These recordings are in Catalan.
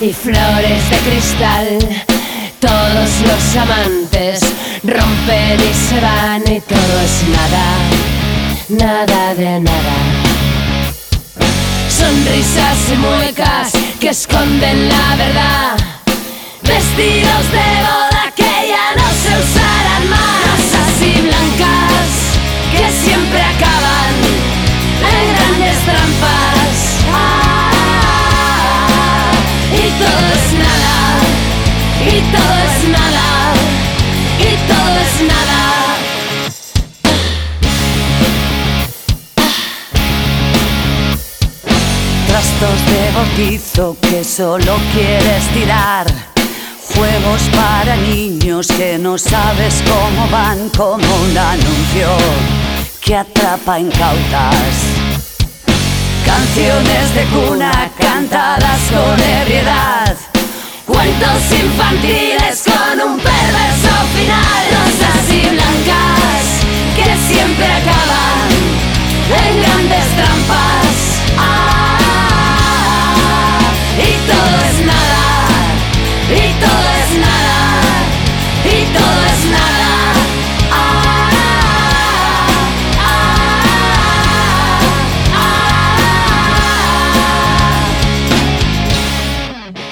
y flores de cristal. Todos los amantes rompen y se van y todo es nada, nada de nada. Sonrisas y muecas que esconden la verdad. Vestidos de boda y todo es nada, y todo es nada. Trastos de bautizo que solo quieres tirar. Juegos para niños que no sabes cómo van, como un anuncio que atrapa incautas. Canciones de cuna cantadas con ebriedad. Cuentos infantiles con un perverso final. Rosas y blancas que siempre acaban en grandes trampas. Ah, y todo es nada, y todo es nada, y todo es nada.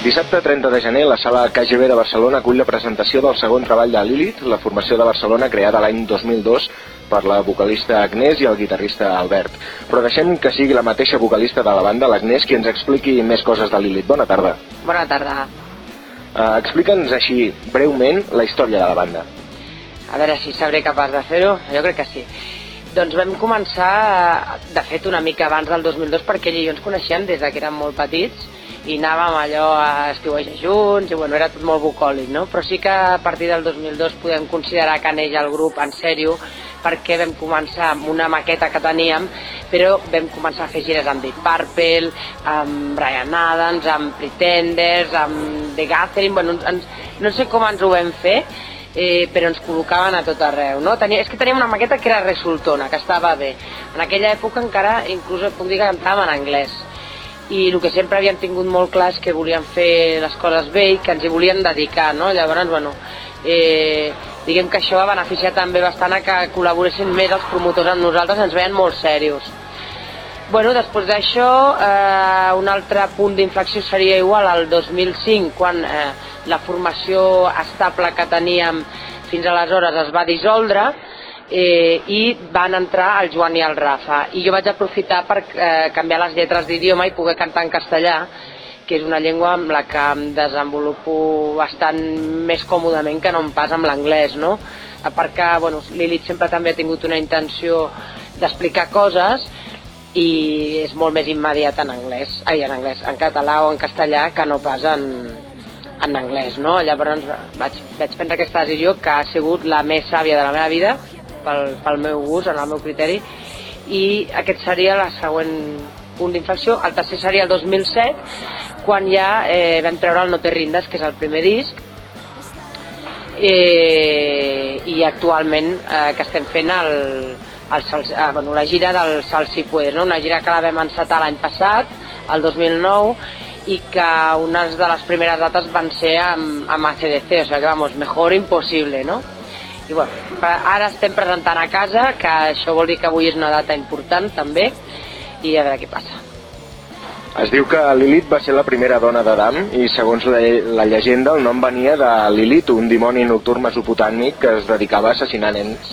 Dissabte 30 de gener, la sala KGB de Barcelona acull la presentació del segon treball de Lilith, la formació de Barcelona creada l'any 2002 per la vocalista Agnès i el guitarrista Albert. Però deixem que sigui la mateixa vocalista de la banda, l'Agnès, qui ens expliqui més coses de Lilith. Bona tarda. Bona tarda. Uh, Explica'ns així, breument, la història de la banda. A veure si sabré capaç de fer-ho. Jo crec que sí. Doncs vam començar, de fet, una mica abans del 2002 perquè ell i jo ens coneixíem des de que érem molt petits i anàvem allò a estiuejar junts i bueno, era tot molt bucòlic, no? Però sí que a partir del 2002 podem considerar que neix el grup en sèrio perquè vam començar amb una maqueta que teníem, però vam començar a fer gires amb Deep Purple, amb Brian Adams, amb Pretenders, amb The Gathering, bueno, ens, no sé com ens ho vam fer, eh, però ens col·locaven a tot arreu. No? Tenia, és que teníem una maqueta que era resultona, que estava bé. En aquella època encara, inclús puc dir que cantàvem en anglès. I el que sempre havien tingut molt clar és que volien fer les coses bé i que ens hi volien dedicar, no? Llavors, bueno, eh, diguem que això va beneficiar també bastant a que col·laboressin més els promotors amb nosaltres, ens veien molt serios. Bueno, després d'això, eh, un altre punt d'inflexió seria igual al 2005, quan eh, la formació estable que teníem fins aleshores es va dissoldre eh, i van entrar el Joan i el Rafa. I jo vaig aprofitar per eh, canviar les lletres d'idioma i poder cantar en castellà, que és una llengua amb la que em desenvolupo bastant més còmodament que no em pas amb l'anglès, no? A part que, bueno, Lilith sempre també ha tingut una intenció d'explicar coses i és molt més immediat en anglès, ai, en anglès, en català o en castellà que no pas en, en anglès, no? Llavors vaig, vaig prendre aquesta decisió que ha sigut la més sàvia de la meva vida pel, pel meu gust, en el meu criteri i aquest seria la següent punt d'inflexió. El tercer seria el 2007 quan ja eh, vam treure el No te rindes, que és el primer disc eh, i actualment eh, que estem fent el, el, Sal- ah, bueno, la gira del Sal si puedes, no? una gira que la vam encetar l'any passat, el 2009, i que unes de les primeres dates van ser amb, amb ACDC, o sigui que, vamos, mejor impossible, no? I bueno, ara estem presentant a casa, que això vol dir que avui és una data important també, i a veure què passa. Es diu que Lilith va ser la primera dona d'Adam i segons la, la llegenda el nom venia de Lilith, un dimoni nocturn mesopotàmic que es dedicava a assassinar nens.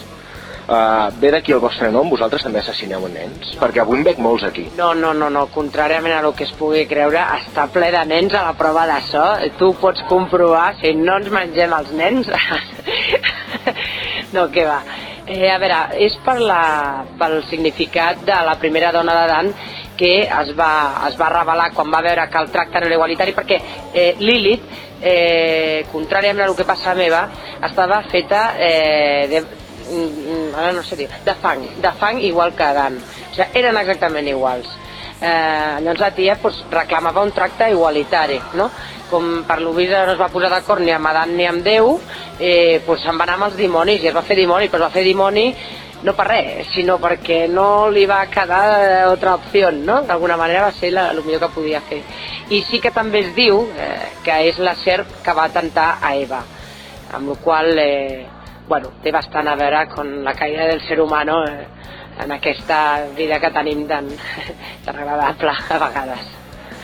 Uh, ve d'aquí el vostre nom? Vosaltres també assassineu nens? Perquè avui en veig molts aquí. No, no, no, no, contràriament a el que es pugui creure, està ple de nens a la prova de so. Tu pots comprovar, si no ens mengem els nens... no, què va. Eh, a veure, és per la, pel significat de la primera dona d'Adan que es va, es va revelar quan va veure que el tracte no era igualitari perquè eh, Lilith, eh, contràriament a el que passa a meva, estava feta eh, de, ara no sé dir, de fang, de fang igual que Adan. O sigui, eren exactament iguals. Eh, llavors la tia pues, reclamava un tracte igualitari, no? Com per l'Ovisa no es va posar d'acord ni amb Adan ni amb Déu, eh, pues se'n va anar amb els dimonis i es va fer dimoni, però es va fer dimoni no per res, sinó perquè no li va quedar altra opció, no? D'alguna manera va ser la, el millor que podia fer. I sí que també es diu eh, que és la serp que va tentar a Eva, amb la qual eh, bueno, té bastant a veure con la caïda del ser humano eh, en aquesta vida que tenim tan, tan agradable a vegades.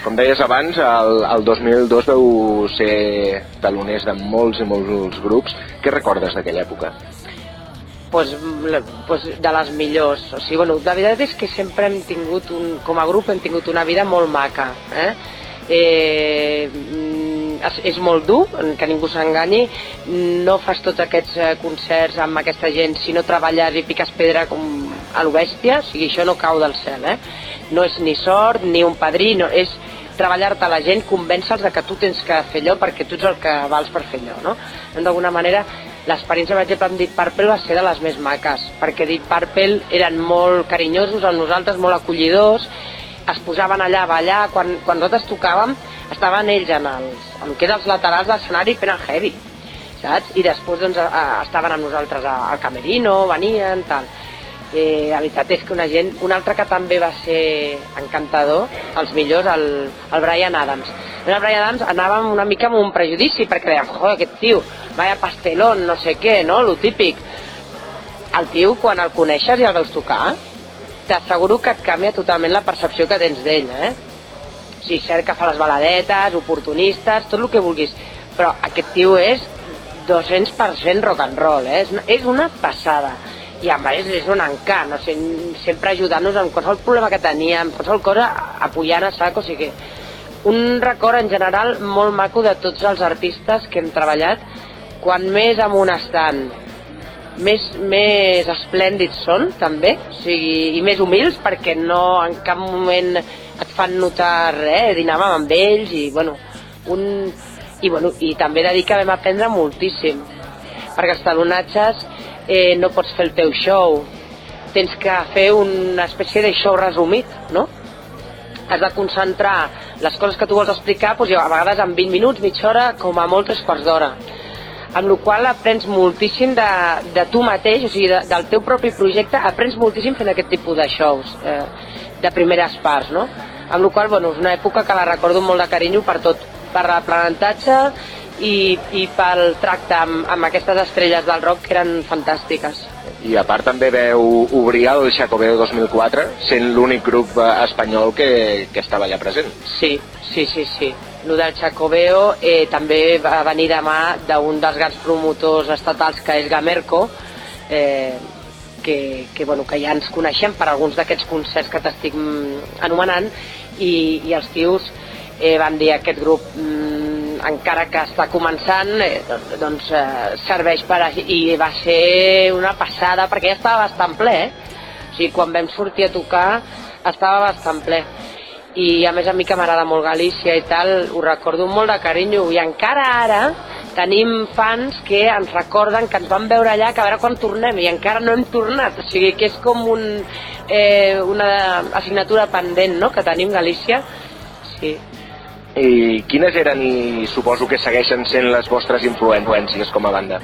Com deies abans, el, el 2002 veu ser taloners de molts i molts grups. Què recordes d'aquella època? pues, pues de les millors. O sigui, bueno, la veritat és que sempre hem tingut, un, com a grup, hem tingut una vida molt maca. Eh? Eh, és, molt dur, que ningú s'enganyi, no fas tots aquests eh, concerts amb aquesta gent si no treballes i piques pedra com a l'obèstia, o sigui, això no cau del cel, eh? No és ni sort, ni un padrí, no, és treballar-te la gent, convèncer-los que tu tens que fer allò perquè tu ets el que vals per fer allò, no? D'alguna manera, l'experiència, per exemple, amb Deep Purple va ser de les més maques, perquè Deep Purple eren molt carinyosos amb nosaltres, molt acollidors, es posaven allà a ballar, quan, quan nosaltres tocàvem estaven ells en, els, en que els laterals de l'escenari fent el heavy, saps? I després doncs, a, estaven amb nosaltres al camerino, venien, tal. Eh, la veritat és que una gent, un altre que també va ser encantador, els millors, el, el Brian Adams. El Brian Adams anàvem una mica amb un prejudici, perquè dèiem, joder, aquest tio, vaya pastelón, no sé què, no?, lo típic. El tio, quan el coneixes i el veus tocar, t'asseguro que et canvia totalment la percepció que tens d'ell, eh? O sigui, cert que fa les baladetes, oportunistes, tot el que vulguis, però aquest tio és 200% rock and roll, eh? És, és una passada. I a més és un encant, o sigui, sempre ajudant-nos en qualsevol problema que teníem, qualsevol cosa, apoyant a sac, o sigui, un record en general molt maco de tots els artistes que hem treballat, quan més amunt estan, més, més esplèndids són, també, o sigui, i més humils, perquè no en cap moment et fan notar res, dinàvem amb ells, i, bueno, un... I, bueno, i també de dir que vam aprendre moltíssim, perquè els talonatges eh, no pots fer el teu show, tens que fer una espècie de show resumit, no? Has de concentrar les coses que tu vols explicar, doncs, a vegades en 20 minuts, mitja hora, com a molt tres quarts d'hora amb la qual aprens moltíssim de, de tu mateix, o sigui, de, del teu propi projecte, aprens moltíssim fent aquest tipus de shows, eh, de primeres parts, no? Amb la qual bueno, és una època que la recordo molt de carinyo per tot, per l'aprenentatge i, i pel tracte amb, amb aquestes estrelles del rock que eren fantàstiques. I a part també veu obrir el Xacobeo 2004, sent l'únic grup eh, espanyol que, que estava allà present. Sí, sí, sí, sí el del Chacobeo eh, també va venir de mà d'un dels grans promotors estatals que és Gamerco, eh, que, que, bueno, que ja ens coneixem per alguns d'aquests concerts que t'estic mm, anomenant i, i els tios eh, van dir aquest grup mm, encara que està començant eh, doncs eh, serveix per i va ser una passada perquè ja estava bastant ple eh? o sigui, quan vam sortir a tocar estava bastant ple i a més a mi que m'agrada molt Galícia i tal, ho recordo molt de carinyo i encara ara tenim fans que ens recorden que ens van veure allà que a veure quan tornem i encara no hem tornat, o sigui que és com un, eh, una assignatura pendent no? que tenim Galícia sí. I quines eren i suposo que segueixen sent les vostres influències com a banda?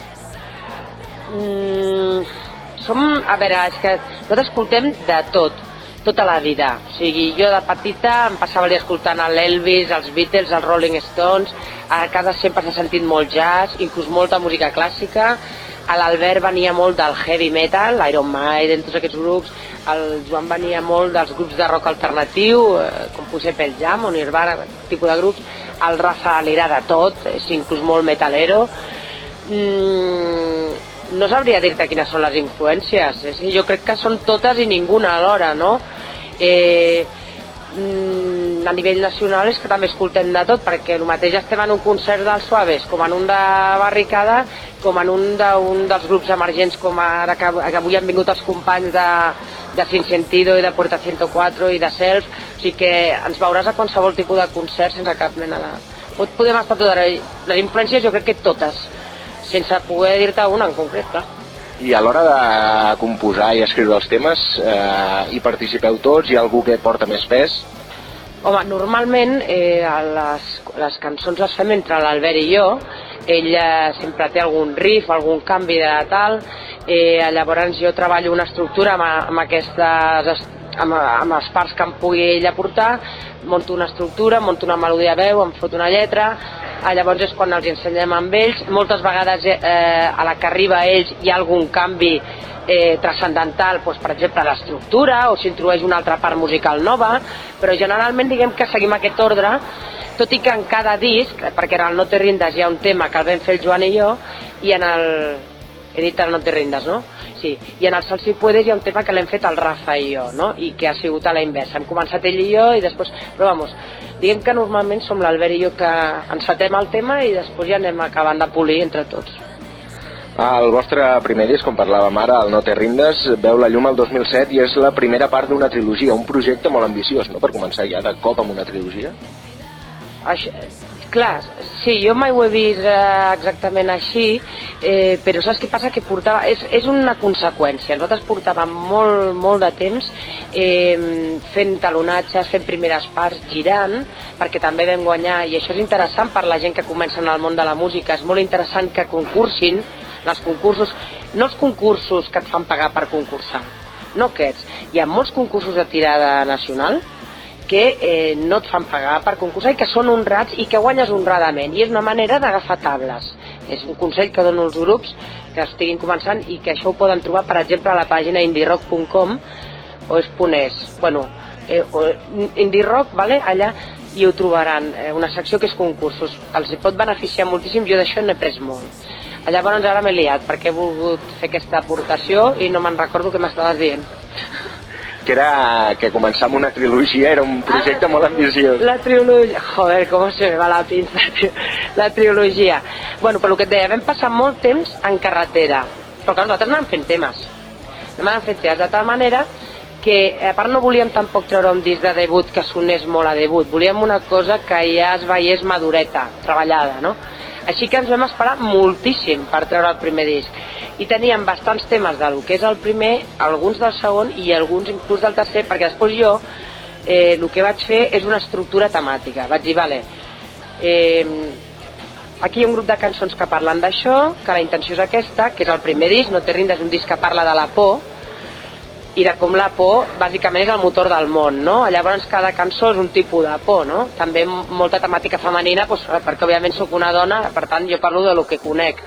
Mm, som, a veure, és que nosaltres escoltem de tot tota la vida. O sigui, jo de petita em passava escoltant l'Elvis, els Beatles, els Rolling Stones, a casa sempre s'ha sentit molt jazz, inclús molta música clàssica, a l'Albert venia molt del heavy metal, l'Iron Maiden, tots aquests grups, el Joan venia molt dels grups de rock alternatiu, eh, com potser Pearl Jam o Nirvana, tipus de grups, el Rafa li de tot, és inclús molt metalero. Mm, no sabria dir-te quines són les influències, és, jo crec que són totes i ninguna alhora, no? eh, mm, a nivell nacional és que també escoltem de tot, perquè el mateix estem en un concert dels Suaves, com en un de Barricada, com en un d'un dels grups emergents, com ara que, que avui han vingut els companys de, de Sin Sentido i de Puerta 104 i de Self, o sigui que ens veuràs a qualsevol tipus de concert sense cap mena de... Podem estar tot Les influències jo crec que totes, sense poder dir-te una en concret, clar. I a l'hora de composar i escriure els temes, eh, hi participeu tots? Hi ha algú que porta més pes? Home, normalment eh, les, les cançons les fem entre l'Albert i jo, ell eh, sempre té algun riff, algun canvi de tal, Eh, llavors jo treballo una estructura amb, amb aquestes amb, amb les parts que em pugui ella portar, monto una estructura, monto una melodia a veu, em fot una lletra, eh, llavors és quan els ensenyem amb ells. Moltes vegades eh, a la que arriba a ells hi ha algun canvi eh, transcendental, doncs, per exemple, l'estructura o s'introdueix una altra part musical nova, però generalment diguem que seguim aquest ordre tot i que en cada disc, perquè en el No te rindes hi ha un tema que el vam fer el Joan i jo, i en el... he dit el No te rindes, no? Sí, i en el Sal si puedes hi ha un tema que l'hem fet el Rafa i jo, no? I que ha sigut a la inversa. Hem començat ell i jo i després... Però vamos, diguem que normalment som l'Albert i jo que encetem el tema i després ja anem acabant de polir entre tots. El vostre primer disc, com parlàvem ara, el No te rindes, veu la llum el 2007 i és la primera part d'una trilogia, un projecte molt ambiciós, no?, per començar ja de cop amb una trilogia. Això, clar, sí, jo mai ho he vist eh, exactament així, eh, però saps què passa? Que portava, és, és una conseqüència. Nosaltres portàvem molt, molt de temps eh, fent talonatges, fent primeres parts, girant, perquè també vam guanyar, i això és interessant per la gent que comença en el món de la música, és molt interessant que concursin, els concursos, no els concursos que et fan pagar per concursar, no aquests. Hi ha molts concursos de tirada nacional, que eh, no et fan pagar per concursar i que són honrats i que guanyes honradament. I és una manera d'agafar tables. És un consell que dono als grups que estiguin començant i que això ho poden trobar per exemple a la pàgina indierock.com o és ponés bueno, eh, indierock, vale? allà i ho trobaran, eh, una secció que és concursos. Els pot beneficiar moltíssim, jo d'això n'he pres molt. Llavors ara m'he liat perquè he volgut fer aquesta aportació i no me'n recordo què m'estaves dient que era que començar amb una trilogia era un projecte ah, molt ambiciós. La trilogia, joder, com se me va la pinza, la trilogia. Bueno, per el que et deia, vam passar molt temps en carretera, però que nosaltres anàvem fent temes. Anàvem fent temes de tal manera que a part no volíem tampoc treure un disc de debut que sonés molt a debut, volíem una cosa que ja es veiés madureta, treballada, no? Així que ens vam esperar moltíssim per treure el primer disc i teníem bastants temes del que és el primer, alguns del segon i alguns inclús del tercer, perquè després jo eh, el que vaig fer és una estructura temàtica. Vaig dir, vale, eh, aquí hi ha un grup de cançons que parlen d'això, que la intenció és aquesta, que és el primer disc, No te rindes, un disc que parla de la por, i de com la por bàsicament és el motor del món, no? Llavors cada cançó és un tipus de por, no? També molta temàtica femenina, doncs, perquè òbviament sóc una dona, per tant jo parlo de lo que conec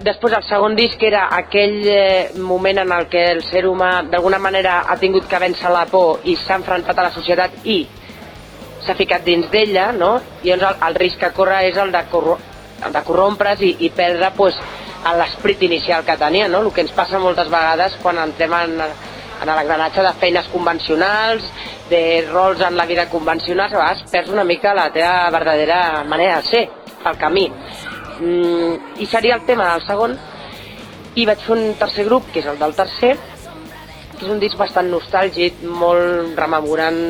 després el segon disc era aquell eh, moment en el que el ser humà d'alguna manera ha tingut que vèncer la por i s'ha enfrontat a la societat i s'ha ficat dins d'ella, no? I llavors el, el risc que corre és el de, corro el de corrompre's i, i perdre pues, l'esprit inicial que tenia, no? El que ens passa moltes vegades quan entrem en, en l'engranatge de feines convencionals, de rols en la vida convencionals, a vegades perds una mica la teva verdadera manera de ser, pel camí mm, i seria el tema del segon i vaig fer un tercer grup que és el del tercer que és un disc bastant nostàlgic molt rememorant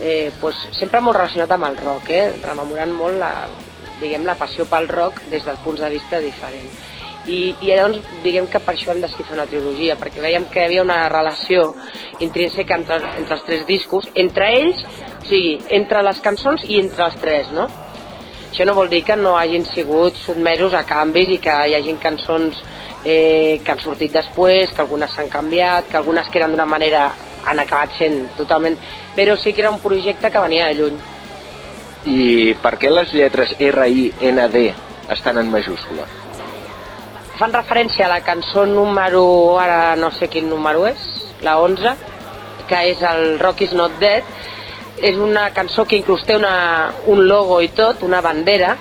eh, pues, sempre molt relacionat amb el rock eh? rememorant molt la, diguem, la passió pel rock des del punts de vista diferent i, i llavors diguem que per això hem decidit fer una trilogia perquè veiem que hi havia una relació intrínseca entre, entre els tres discos entre ells, o sigui, entre les cançons i entre els tres, no? Això no vol dir que no hagin sigut sotmesos a canvis i que hi hagin cançons eh, que han sortit després, que algunes s'han canviat, que algunes que eren d'una manera han acabat sent totalment... Però sí que era un projecte que venia de lluny. I per què les lletres R, I, N, D estan en majúscula? Fan referència a la cançó número, ara no sé quin número és, la 11, que és el Rock is not dead, és una cançó que inclús té una, un logo i tot, una bandera,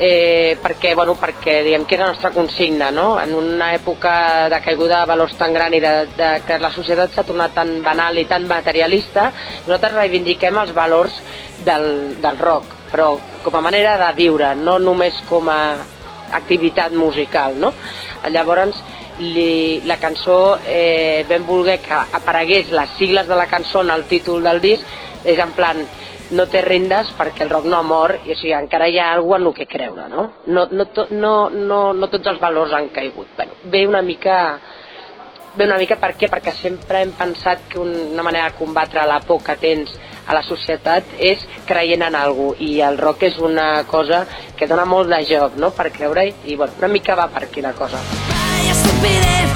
eh, perquè, bueno, perquè diem que és la nostra consigna, no? En una època de caiguda de valors tan gran i de, de que la societat s'ha tornat tan banal i tan materialista, nosaltres reivindiquem els valors del, del rock, però com a manera de viure, no només com a activitat musical, no? Llavors, li, la cançó eh, vam voler que aparegués les sigles de la cançó en el títol del disc és en plan no te rindes perquè el rock no ha mort i o sigui, encara hi ha alguna en el que creure no? No, no, to, no, no, no tots els valors han caigut bueno, ve una mica ve una mica per què? perquè sempre hem pensat que una manera de combatre la por que tens a la societat és creient en algú i el rock és una cosa que dona molt de joc no? per creure i bueno, una mica va per aquí la cosa Vaya I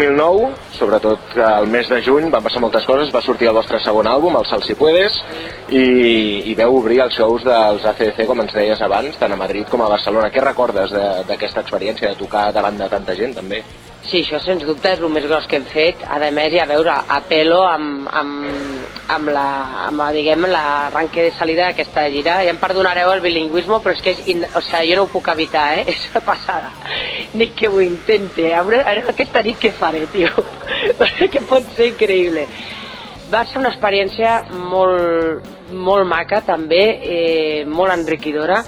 2009, sobretot al mes de juny, van passar moltes coses, va sortir el vostre segon àlbum, el Sal si puedes, i, i veu obrir els shows dels ACDC, com ens deies abans, tant a Madrid com a Barcelona. Què recordes d'aquesta experiència de tocar davant de tanta gent, també? Sí, això sens dubte és el més gros que hem fet. A més, hi a veure a pelo amb, amb, amb, la, amb diguem, l'arranque de salida d'aquesta gira. Ja em perdonareu el bilingüisme, però és que és in... o sigui, jo no ho puc evitar, eh? És una passada. Ni que ho intente. A veure, aquesta nit què faré, tio? que pot ser increïble. Va ser una experiència molt, molt maca, també, eh, molt enriquidora,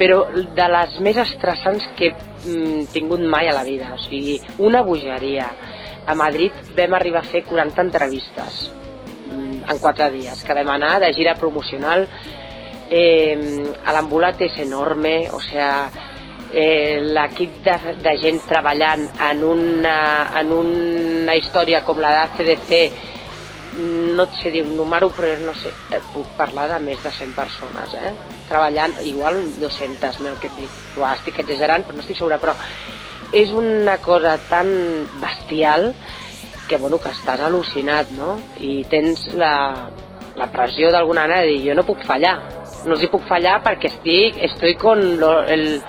però de les més estressants que mm, tingut mai a la vida. O sigui, una bogeria. A Madrid vam arribar a fer 40 entrevistes mm, en 4 dies, que vam anar de gira promocional. Eh, l'ambulat és enorme, o sigui, eh, l'equip de, de gent treballant en una, en una història com la d'ACDC no et sé dir un número, però no sé, puc parlar de més de 100 persones, eh? treballant, igual 200, no el que dic, Uà, estic exagerant, però no estic segura, però és una cosa tan bestial que, bueno, que estàs al·lucinat, no? I tens la, la pressió d'alguna manera de dir, jo no puc fallar, no els hi puc fallar perquè estic, estoy con lo, el...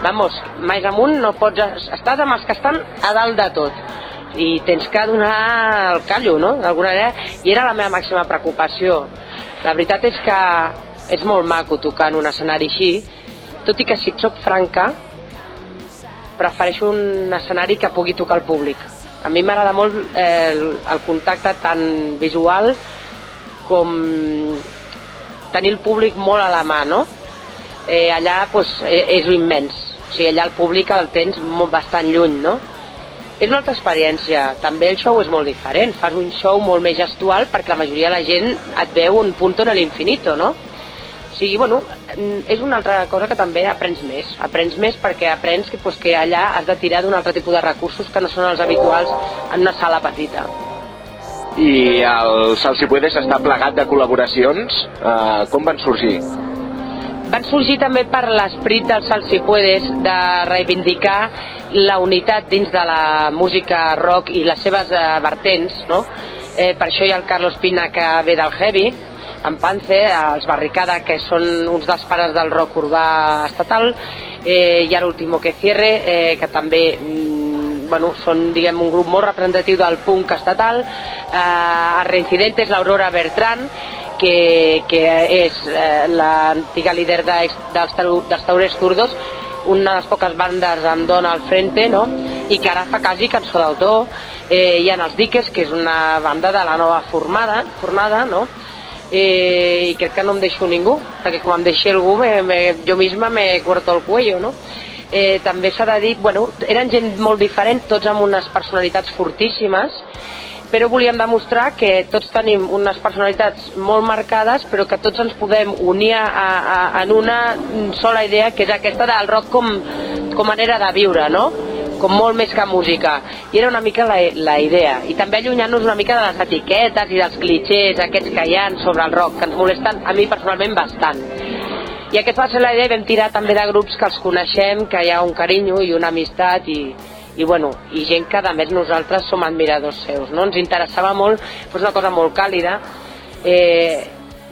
Vamos, més amunt no pots... Estàs amb els que estan a dalt de tot i tens que donar el callo, no? D'alguna manera, i era la meva màxima preocupació. La veritat és que és molt maco tocar en un escenari així, tot i que si soc franca, prefereixo un escenari que pugui tocar el públic. A mi m'agrada molt eh, el, el contacte tant visual com tenir el públic molt a la mà, no? Eh, allà pues, eh, és immens, o sigui, allà el públic el tens molt, bastant lluny, no? és una altra experiència. També el show és molt diferent. Fas un show molt més gestual perquè la majoria de la gent et veu un punt en l'infinito, no? O sigui, bueno, és una altra cosa que també aprens més. Aprens més perquè aprens que, pues, que allà has de tirar d'un altre tipus de recursos que no són els habituals en una sala petita. I el Sal si puedes està plegat de col·laboracions. Uh, com van sorgir? Van sorgir també per l'esperit si puedes de reivindicar la unitat dins de la música rock i les seves eh, vertents, no? Eh, per això hi ha el Carlos Pina que ve del heavy, en Pance, els Barricada, que són uns dels pares del rock urbà estatal, eh, hi ha l'Último que cierre, eh, que també mm, bueno, són diguem, un grup molt representatiu del punk estatal, eh, Reincidentes, l'Aurora Bertran, que, que és eh, l'antiga líder de, dels, dels Taurers Zurdos, una de les poques bandes amb dona al frente, no? i que ara fa quasi cançó d'autor. Eh, hi ha els Diques, que és una banda de la nova formada, formada, no? Eh, i crec que no em deixo ningú, perquè com em deixi algú, me, me, jo misma me corto el cuello, no? Eh, també s'ha de dir, bueno, eren gent molt diferent, tots amb unes personalitats fortíssimes, però volíem demostrar que tots tenim unes personalitats molt marcades però que tots ens podem unir a, a, en una sola idea que és aquesta del rock com, com manera de viure, no? com molt més que música. I era una mica la, la idea. I també allunyant-nos una mica de les etiquetes i dels clichés aquests que hi ha sobre el rock que ens molesten a mi personalment bastant. I aquesta va ser la idea i vam tirar també de grups que els coneixem, que hi ha un carinyo i una amistat i, i, bueno, i gent que a més nosaltres som admiradors seus. No? Ens interessava molt, és una cosa molt càlida. Eh,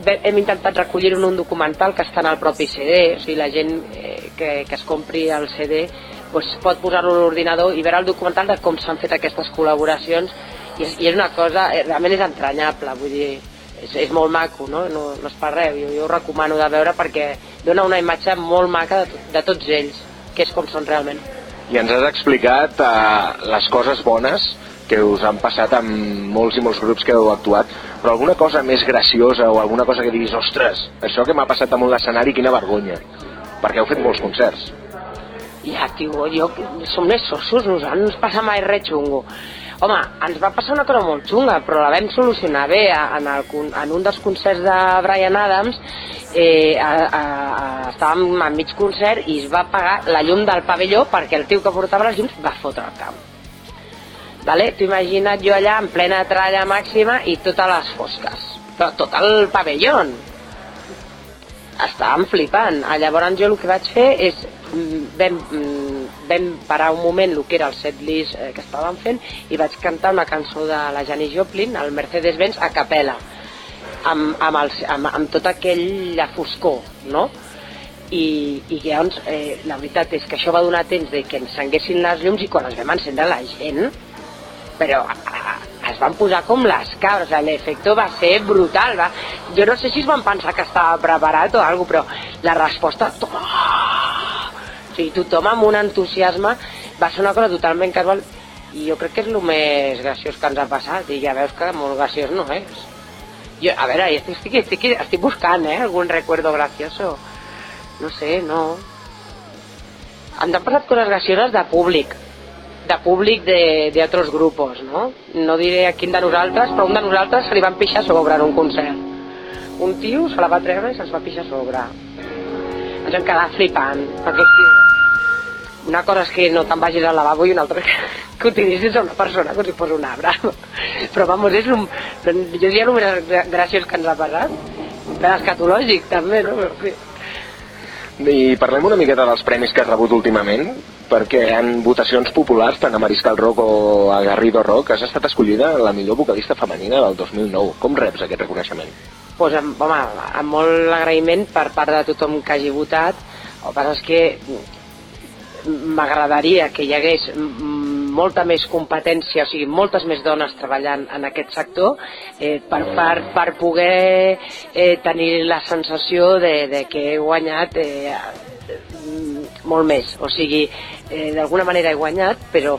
hem intentat recollir un documental que està en el propi CD, o sigui, la gent eh, que, que es compri el CD doncs pot posar-lo a l'ordinador i veure el documental de com s'han fet aquestes col·laboracions i és, i és una cosa, eh, realment és entranyable, vull dir, és, és molt maco, no? No, no és per res, jo, jo ho recomano de veure perquè dona una imatge molt maca de, de tots ells, que és com són realment i ens has explicat eh, les coses bones que us han passat amb molts i molts grups que heu actuat, però alguna cosa més graciosa o alguna cosa que diguis, ostres, això que m'ha passat damunt l'escenari, quina vergonya, perquè heu fet molts concerts. Ja, tio, jo, som més sossos, no ens passa mai res xungo. Home, ens va passar una cosa molt xunga, però la vam solucionar bé en, el, en un dels concerts de Brian Adams eh, a, a, a, estàvem a mig concert i es va apagar la llum del pavelló perquè el tio que portava les llums va fotre el camp. Vale? T'ho imagina't jo allà en plena tralla màxima i totes les fosques. Tot el pavelló. Estàvem flipant. Ah, llavors jo el que vaig fer és mm, vam, mm, vam parar un moment el que era el setlist eh, que estàvem fent i vaig cantar una cançó de la Janis Joplin, el Mercedes-Benz, a capella amb, amb, els, amb, amb tota aquella foscor, no? I, i llavors eh, la veritat és que això va donar temps de que encenguessin les llums i quan es vam encendre la gent però es van posar com les cabres, l'efecte va ser brutal va. jo no sé si es van pensar que estava preparat o alguna però la resposta to... o sigui, tothom amb un entusiasme va ser una cosa totalment casual i jo crec que és el més graciós que ens ha passat i ja veus que molt graciós no és jo, a veure, estic, estic, estic buscant, eh, algun recuerdo gracioso. No sé, no. Ens han passat coses gracioses de públic, de públic d'altres grups, no? No diré a quin de nosaltres, però un de nosaltres se li van pixar sobre en un concert. Un tio se la va treure i se'ls va pixar sobre. Ens hem quedat flipant, perquè una cosa és que no te'n vagis al lavabo i una altra que, utilitzis a una persona com si fos un arbre. Però, vamos, és un... Jo diria el més graciós que ens ha passat. Per escatològic, també, no? Sí. I parlem una miqueta dels premis que has rebut últimament, perquè en votacions populars, tant a Mariscal Rock o a Garrido Rock, has estat escollida la millor vocalista femenina del 2009. Com reps aquest reconeixement? Pues, amb, home, amb molt agraïment per part de tothom que hagi votat. El que és que m'agradaria que hi hagués molta més competència, o sigui, moltes més dones treballant en aquest sector eh, per, per, per poder eh, tenir la sensació de, de que he guanyat eh, molt més. O sigui, eh, d'alguna manera he guanyat, però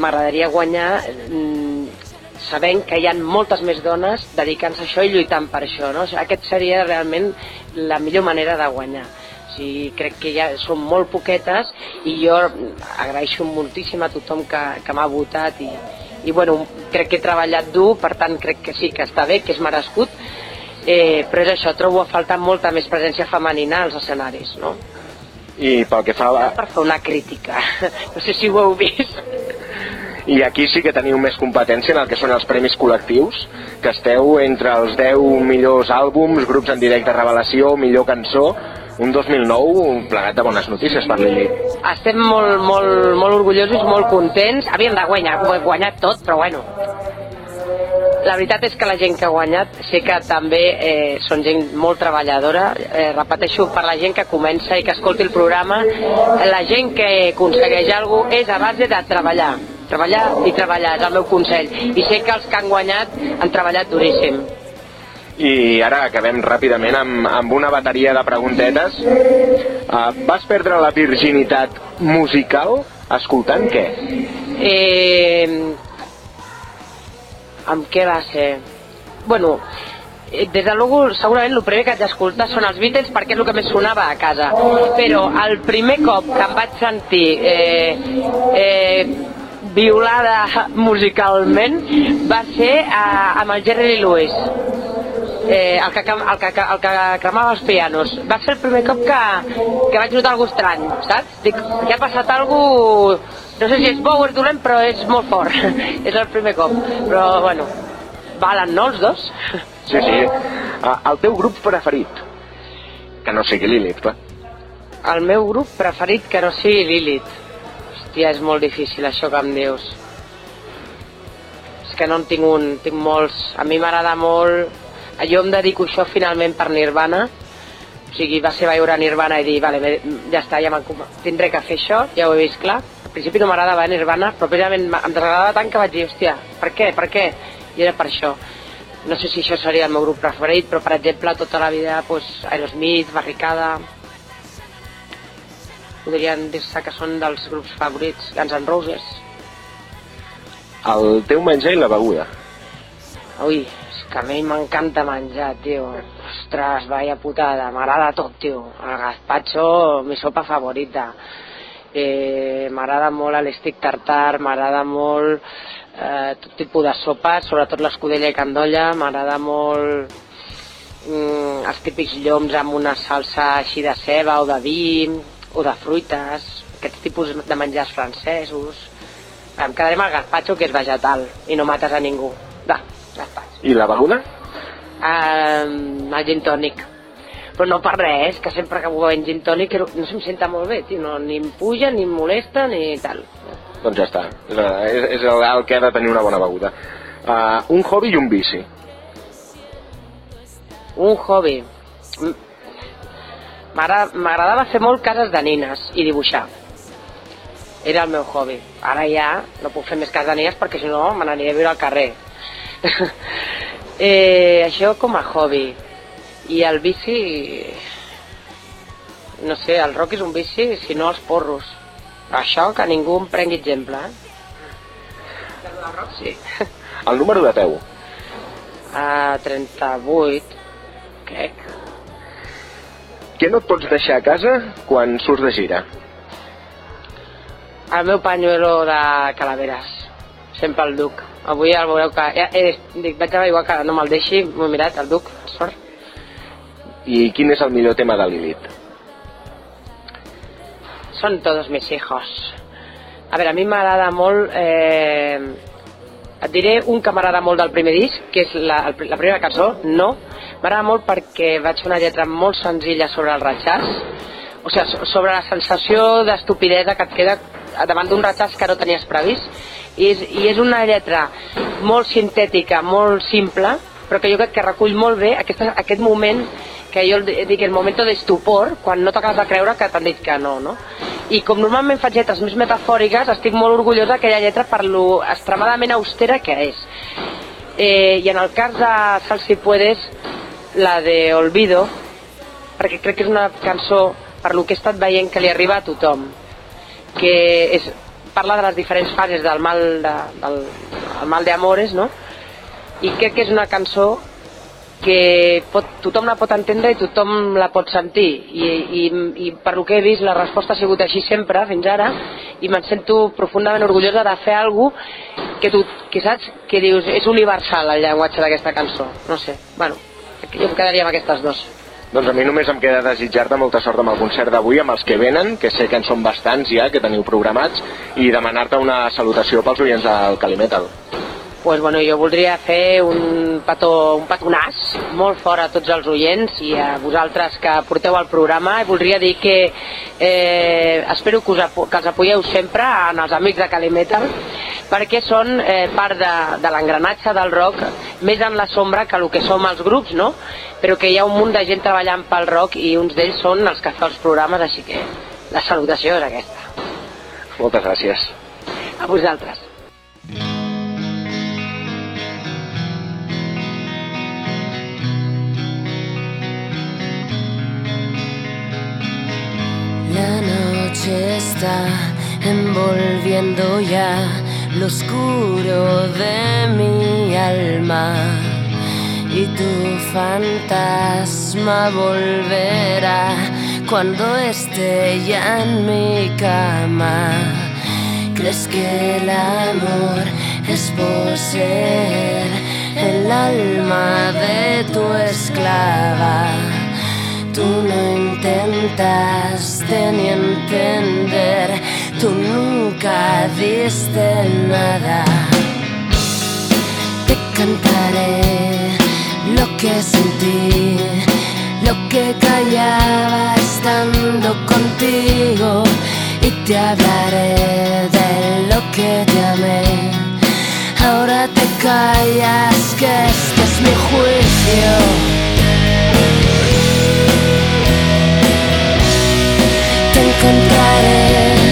m'agradaria guanyar mm, sabent que hi ha moltes més dones dedicant-se a això i lluitant per això. No? O sigui, aquest seria realment la millor manera de guanyar sigui, crec que ja són molt poquetes i jo agraeixo moltíssim a tothom que, que m'ha votat i, i bueno, crec que he treballat dur, per tant crec que sí que està bé, que és merescut, eh, però és això, trobo a faltar molta més presència femenina als escenaris, no? I pel que fa... Per fer una crítica, no sé si ho heu vist. I aquí sí que teniu més competència en el que són els premis col·lectius, que esteu entre els 10 millors àlbums, grups en directe revelació, millor cançó, un 2009 un plegat de bones notícies per Lili. Estem molt, molt, molt orgullosos, molt contents. Havíem de guanyar, ho guanyat tot, però bueno, la veritat és que la gent que ha guanyat sé que també eh, són gent molt treballadora. Eh, repeteixo, per la gent que comença i que escolti el programa la gent que aconsegueix alguna cosa és a base de treballar. Treballar i treballar, és el meu consell. I sé que els que han guanyat han treballat duríssim i ara acabem ràpidament amb, amb una bateria de preguntetes. Uh, vas perdre la virginitat musical escoltant què? Eh, amb què va ser? Bueno, eh, des de luego, segurament el primer que haig d'escoltar són els Beatles perquè és el que més sonava a casa. Però el primer cop que em vaig sentir eh, eh, violada musicalment va ser uh, amb el Jerry Lewis eh, el, que, el, que, el que cremava els pianos. Va ser el primer cop que, que vaig notar algú estrany, saps? Dic, que ha passat algú... No sé si és bo o és dolent, però és molt fort. és el primer cop. Però, bueno, valen, no, els dos? Sí, sí. Uh, el teu grup preferit? Que no sigui Lilith, clar. El meu grup preferit que no sigui Lilith. Hòstia, és molt difícil això que em dius. És que no en tinc un, tinc molts. A mi m'agrada molt... Jo em dedico això finalment per Nirvana. O sigui, va ser veure Nirvana i dir, vale, ja està, ja tindré que fer això, ja ho he vist clar. Al principi no m'agradava Nirvana, però precisament em desagradava tant que vaig dir, hòstia, per què, per què? I era per això no sé si això seria el meu grup preferit, però per exemple tota la vida pues, Aerosmith, Barricada, podrien dir-se que són dels grups favorits, Guns N' Roses. El teu menjar i la beguda? Ui, que a mi m'encanta menjar, tio. Ostres, vaya putada, m'agrada tot, tio. El gazpacho, mi sopa favorita. Eh, m'agrada molt l'estic tartar, m'agrada molt eh, tot tipus de sopes, sobretot l'escudella i candolla, m'agrada molt mm, els típics lloms amb una salsa així de ceba o de vi o de fruites, aquests tipus de menjars francesos. Em quedaré amb el gazpacho, que és vegetal, i no mates a ningú. I la beguda? Eh, el gin tònic. Però no per res, que sempre que beuen gin tònic no se'm senta molt bé, tio, no, ni em puja, ni em molesta, ni tal. Doncs ja està, és, és, és el, el que ha de tenir una bona beguda. Uh, un hobby i un bici. Un hobby. M'agradava fer molt cases de nines i dibuixar. Era el meu hobby. Ara ja no puc fer més cases de nines perquè si no me n'aniré a viure al carrer. eh, això com a hobby. I el bici... No sé, el rock és un bici, si no els porros això que ningú em prengui exemple, eh? Sí. El número de peu? A 38, crec. Què no et pots deixar a casa quan surts de gira? El meu pañuelo de calaveres. Sempre el duc. Avui el veureu que... Ja, eh, dic, vaig a igual que no me'l deixi, m'ho he mirat, el duc, sort. I quin és el millor tema de Lilith? Son todos mis hijos. A veure, a mi m'agrada molt... Eh, et diré un que m'agrada molt del primer disc, que és la, la primera cançó, No. M'agrada molt perquè vaig fer una lletra molt senzilla sobre el ratxàs, o sigui, sobre la sensació d'estupidesa que et queda davant d'un ratxàs que no tenies previst, i és, i és una lletra molt sintètica, molt simple, però que jo crec que recull molt bé aquest, aquest moment que jo dic el moment d'estupor, quan no t'acabes de creure que t'han dit que no, no? I com normalment faig lletres més metafòriques, estic molt orgullosa d'aquella lletra per lo extremadament austera que és. Eh, I en el cas de Sal si puedes, la de Olvido, perquè crec que és una cançó per lo que he estat veient que li arriba a tothom, que és, parla de les diferents fases del mal de, del el mal de amores, no? I crec que és una cançó que pot, tothom la pot entendre i tothom la pot sentir. I, i, i per lo que he vist la resposta ha sigut així sempre fins ara i me'n sento profundament orgullosa de fer alguna que tu que saps que dius és universal el llenguatge d'aquesta cançó. No sé, bueno, jo em quedaria amb aquestes dues doncs a mi només em queda desitjar-te molta sort amb el concert d'avui, amb els que venen, que sé que en són bastants ja, que teniu programats, i demanar-te una salutació pels oients del Calimetal pues, bueno, jo voldria fer un, petó, un petonàs molt fort a tots els oients i a vosaltres que porteu el programa. I voldria dir que eh, espero que, us, que els apoyeu sempre en els amics de Calimetal perquè són eh, part de, de l'engranatge del rock més en la sombra que el que som els grups no? però que hi ha un munt de gent treballant pel rock i uns d'ells són els que fan els programes així que la salutació és aquesta. Moltes gràcies. A vosaltres envolviendo ya lo oscuro de mi alma y tu fantasma volverá cuando esté ya en mi cama ¿Crees que el amor es poseer el alma de tu esclava? Tú no intentas ni entender, tú nunca diste nada. Te cantaré lo que sentí, lo que callaba estando contigo y te hablaré de lo que te amé. Ahora te callas que este es mi juicio. Te